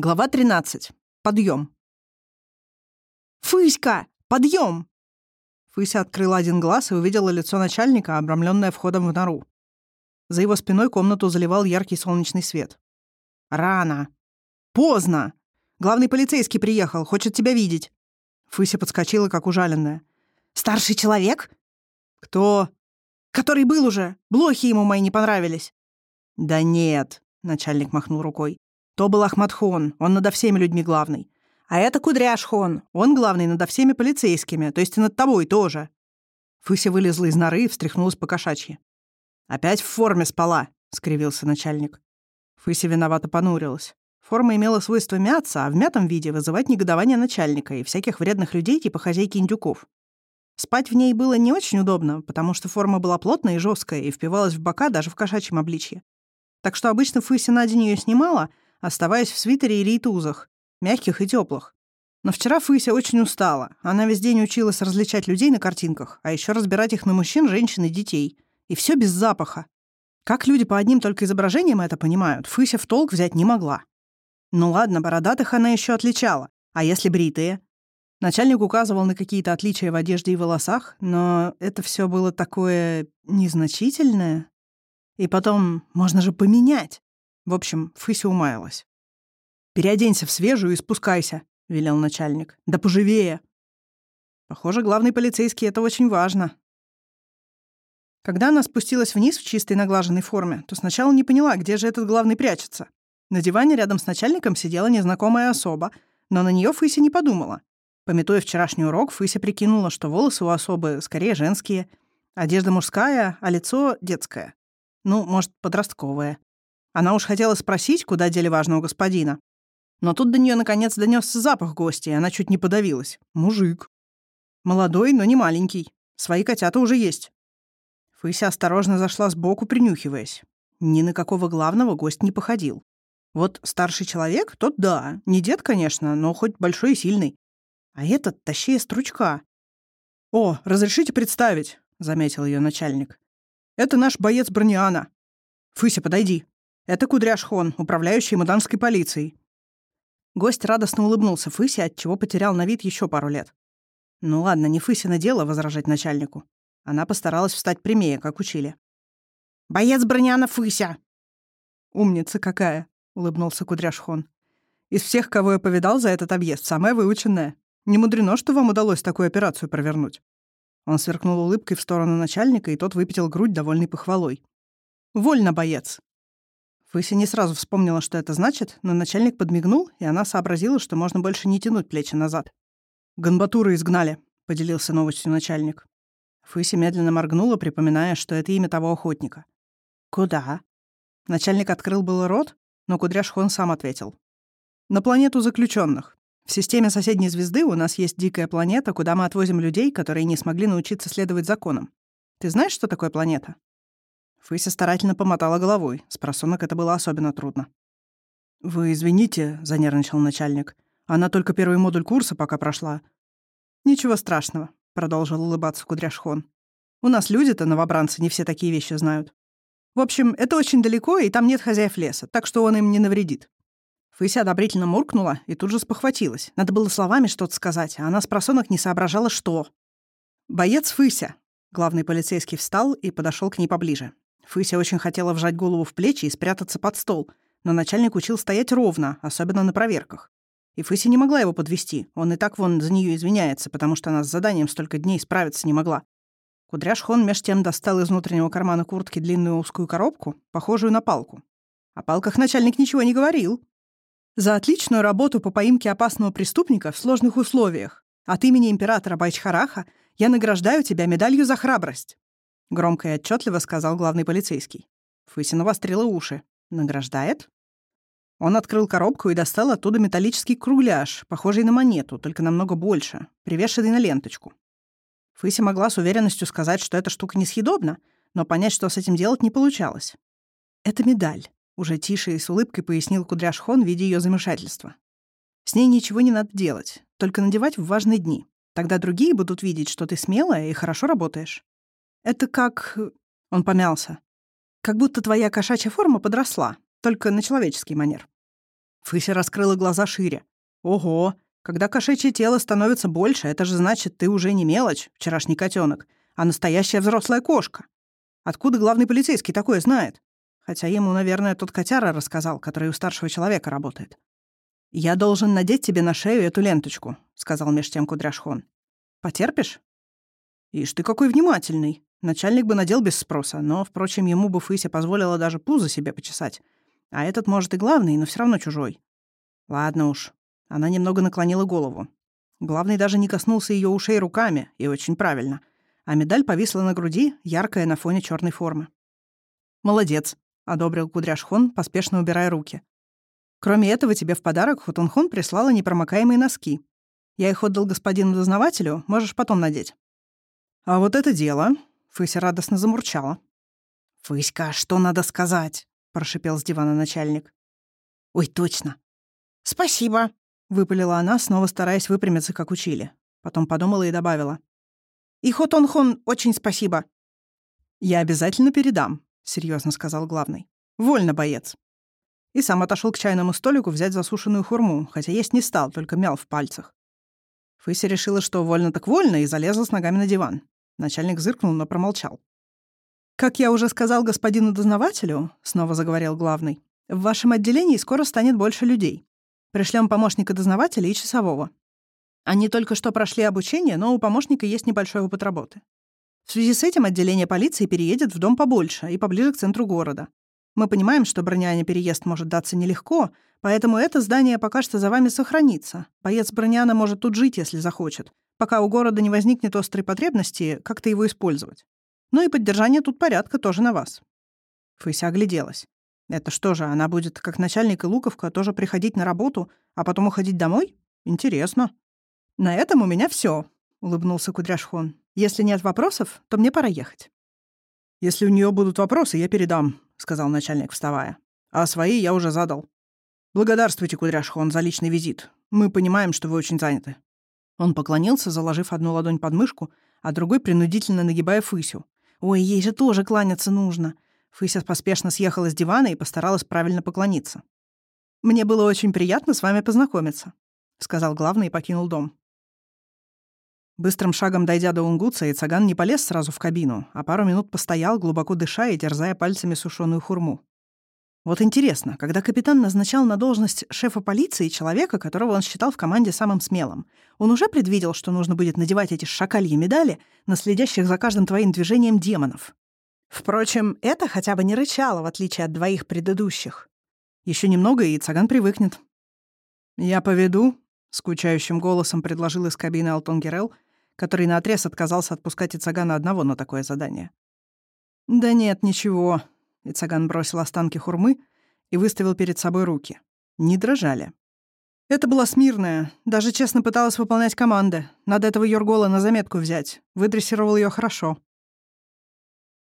Глава 13. Подъем. «Фыська! Подъем!» Фыся открыла один глаз и увидела лицо начальника, обрамленное входом в нору. За его спиной комнату заливал яркий солнечный свет. «Рано! Поздно! Главный полицейский приехал, хочет тебя видеть!» Фыся подскочила, как ужаленная. «Старший человек?» «Кто?» «Который был уже! Блохи ему мои не понравились!» «Да нет!» — начальник махнул рукой. То был Ахматхон, он надо всеми людьми главный. А это Кудряшхон, он главный надо всеми полицейскими, то есть и над тобой тоже». Фыся вылезла из норы и встряхнулась по кошачьи. «Опять в форме спала», — скривился начальник. Фыся виновато понурилась. Форма имела свойство мяться, а в мятом виде вызывать негодование начальника и всяких вредных людей типа хозяйки индюков. Спать в ней было не очень удобно, потому что форма была плотная и жесткая и впивалась в бока даже в кошачьем обличье. Так что обычно Фыся на день ее снимала, оставаясь в свитере или рейтузах, мягких и теплых. Но вчера Фыся очень устала. Она весь день училась различать людей на картинках, а еще разбирать их на мужчин, женщин и детей. И все без запаха. Как люди по одним только изображениям это понимают, Фыся в толк взять не могла. Ну ладно, бородатых она еще отличала. А если бритые? Начальник указывал на какие-то отличия в одежде и волосах, но это все было такое незначительное. И потом, можно же поменять. В общем, Фыся умаялась. «Переоденься в свежую и спускайся», — велел начальник. «Да поживее». Похоже, главный полицейский — это очень важно. Когда она спустилась вниз в чистой наглаженной форме, то сначала не поняла, где же этот главный прячется. На диване рядом с начальником сидела незнакомая особа, но на нее Фыся не подумала. Пометуя вчерашний урок, Фыся прикинула, что волосы у особы скорее женские, одежда мужская, а лицо детское. Ну, может, подростковое. Она уж хотела спросить, куда дели важного господина. Но тут до нее наконец донесся запах гостя, и она чуть не подавилась. Мужик. Молодой, но не маленький. Свои котята уже есть. Фыся осторожно зашла сбоку, принюхиваясь. Ни на какого главного гость не походил. Вот старший человек, тот да, не дед, конечно, но хоть большой и сильный. А этот тащее стручка. «О, разрешите представить», — заметил ее начальник. «Это наш боец Брониана. Фыся, подойди». Это Кудряшхон, управляющий муданской полицией». Гость радостно улыбнулся Фысе, отчего потерял на вид еще пару лет. Ну ладно, не Фысина дело возражать начальнику. Она постаралась встать прямее, как учили. «Боец Броняна Фыся!» «Умница какая!» — улыбнулся Кудряшхон. «Из всех, кого я повидал за этот объезд, самая выученная. Не мудрено, что вам удалось такую операцию провернуть». Он сверкнул улыбкой в сторону начальника, и тот выпятил грудь, довольный похвалой. «Вольно, боец!» Фыся не сразу вспомнила, что это значит, но начальник подмигнул, и она сообразила, что можно больше не тянуть плечи назад. «Гонбатуры изгнали», — поделился новостью начальник. Фыся медленно моргнула, припоминая, что это имя того охотника. «Куда?» Начальник открыл было рот, но Кудряшхон сам ответил. «На планету заключенных. В системе соседней звезды у нас есть дикая планета, куда мы отвозим людей, которые не смогли научиться следовать законам. Ты знаешь, что такое планета?» Фыся старательно помотала головой. С просунок это было особенно трудно. «Вы извините», — занервничал начальник. «Она только первый модуль курса пока прошла». «Ничего страшного», — продолжил улыбаться Кудряшхон. «У нас люди-то, новобранцы, не все такие вещи знают. В общем, это очень далеко, и там нет хозяев леса, так что он им не навредит». Фыся одобрительно муркнула и тут же спохватилась. Надо было словами что-то сказать, а она с просонок не соображала, что. «Боец Фыся!» Главный полицейский встал и подошел к ней поближе. Фыся очень хотела вжать голову в плечи и спрятаться под стол, но начальник учил стоять ровно, особенно на проверках. И Фыся не могла его подвести. Он и так вон за нее извиняется, потому что она с заданием столько дней справиться не могла. Кудряш Хон меж тем достал из внутреннего кармана куртки длинную узкую коробку, похожую на палку. О палках начальник ничего не говорил. За отличную работу по поимке опасного преступника в сложных условиях от имени императора Байчхараха я награждаю тебя медалью за храбрость. — громко и отчетливо сказал главный полицейский. Фысина вострила уши. «Награждает?» Он открыл коробку и достал оттуда металлический кругляш, похожий на монету, только намного больше, привешенный на ленточку. Фыся могла с уверенностью сказать, что эта штука несъедобна, но понять, что с этим делать, не получалось. «Это медаль», — уже тише и с улыбкой пояснил Кудряш Хон, видя ее замешательства. «С ней ничего не надо делать, только надевать в важные дни. Тогда другие будут видеть, что ты смелая и хорошо работаешь. Это как...» Он помялся. «Как будто твоя кошачья форма подросла, только на человеческий манер». Фыся раскрыла глаза шире. «Ого! Когда кошачье тело становится больше, это же значит, ты уже не мелочь, вчерашний котенок, а настоящая взрослая кошка. Откуда главный полицейский такое знает? Хотя ему, наверное, тот котяра рассказал, который у старшего человека работает. «Я должен надеть тебе на шею эту ленточку», — сказал меж тем Кудряшхон. «Потерпишь?» «Ишь ты какой внимательный!» Начальник бы надел без спроса, но, впрочем, ему бы Фыся позволила даже пузо себе почесать. А этот, может, и главный, но все равно чужой. Ладно уж. Она немного наклонила голову. Главный даже не коснулся ее ушей руками, и очень правильно. А медаль повисла на груди, яркая на фоне черной формы. «Молодец», — одобрил Кудряшхон, поспешно убирая руки. «Кроме этого, тебе в подарок Хутунхон прислала непромокаемые носки. Я их отдал господину дознавателю, можешь потом надеть». «А вот это дело», Фыся радостно замурчала. «Фыська, что надо сказать?» — прошипел с дивана начальник. «Ой, точно!» «Спасибо!» — выпалила она, снова стараясь выпрямиться, как учили. Потом подумала и добавила. «И Хотон-хон, очень спасибо!» «Я обязательно передам», — серьезно сказал главный. «Вольно, боец!» И сам отошел к чайному столику взять засушенную хурму, хотя есть не стал, только мял в пальцах. Фыся решила, что вольно так вольно, и залезла с ногами на диван. Начальник зыркнул, но промолчал. «Как я уже сказал господину дознавателю», — снова заговорил главный, «в вашем отделении скоро станет больше людей. Пришлем помощника дознавателя и часового. Они только что прошли обучение, но у помощника есть небольшой опыт работы. В связи с этим отделение полиции переедет в дом побольше и поближе к центру города. Мы понимаем, что броняне переезд может даться нелегко, поэтому это здание пока что за вами сохранится. Боец броняна может тут жить, если захочет, пока у города не возникнет острой потребности как-то его использовать. Ну и поддержание тут порядка тоже на вас». Фыся огляделась. «Это что же, она будет, как начальник и Луковка, тоже приходить на работу, а потом уходить домой? Интересно». «На этом у меня все, улыбнулся Кудряшхон. «Если нет вопросов, то мне пора ехать». «Если у нее будут вопросы, я передам», — сказал начальник, вставая. «А свои я уже задал. Благодарствуйте, Кудряшхон, за личный визит. Мы понимаем, что вы очень заняты». Он поклонился, заложив одну ладонь под мышку, а другой принудительно нагибая Фысю. «Ой, ей же тоже кланяться нужно!» Фыся поспешно съехала с дивана и постаралась правильно поклониться. «Мне было очень приятно с вами познакомиться», — сказал главный и покинул дом. Быстрым шагом дойдя до Унгуца, Ицаган не полез сразу в кабину, а пару минут постоял, глубоко дыша и терзая пальцами сушеную хурму. Вот интересно, когда капитан назначал на должность шефа полиции человека, которого он считал в команде самым смелым, он уже предвидел, что нужно будет надевать эти шакальи медали на следящих за каждым твоим движением демонов. Впрочем, это хотя бы не рычало, в отличие от двоих предыдущих. Еще немного, и Цаган привыкнет. «Я поведу», — скучающим голосом предложил из кабины Алтон Герел, который наотрез отказался отпускать Ицагана одного на такое задание. «Да нет, ничего», и Цаган бросил останки хурмы и выставил перед собой руки. Не дрожали. Это была смирная, даже честно пыталась выполнять команды. Надо этого Юргола на заметку взять. Выдрессировал ее хорошо.